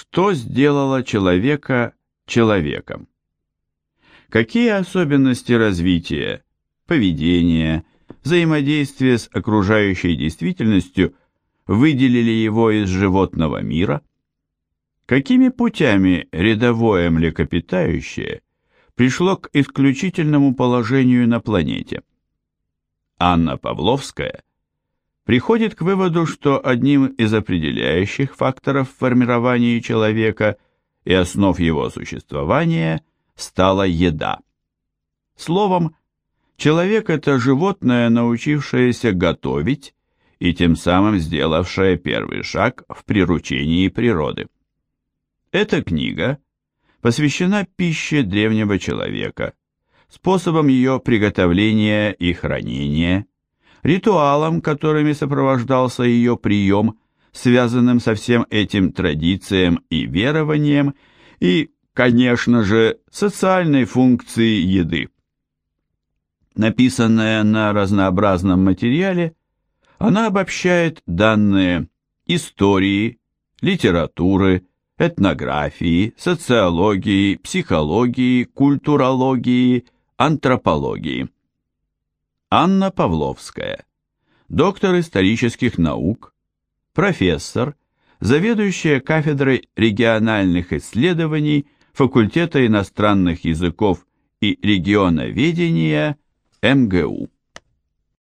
Что сделало человека человеком? Какие особенности развития, поведения, взаимодействия с окружающей действительностью выделили его из животного мира? Какими путями рядовое млекопитающее пришло к исключительному положению на планете? Анна Павловская приходит к выводу, что одним из определяющих факторов формирования человека и основ его существования стала еда. Словом, человек – это животное, научившееся готовить и тем самым сделавшее первый шаг в приручении природы. Эта книга посвящена пище древнего человека, способам ее приготовления и хранения – ритуалам, которыми сопровождался ее прием, связанным со всем этим традициям и верованием, и, конечно же, социальной функции еды. Написанная на разнообразном материале, она обобщает данные истории, литературы, этнографии, социологии, психологии, культурологии, антропологии. Анна Павловская, доктор исторических наук, профессор, заведующая кафедрой региональных исследований факультета иностранных языков и регионоведения МГУ.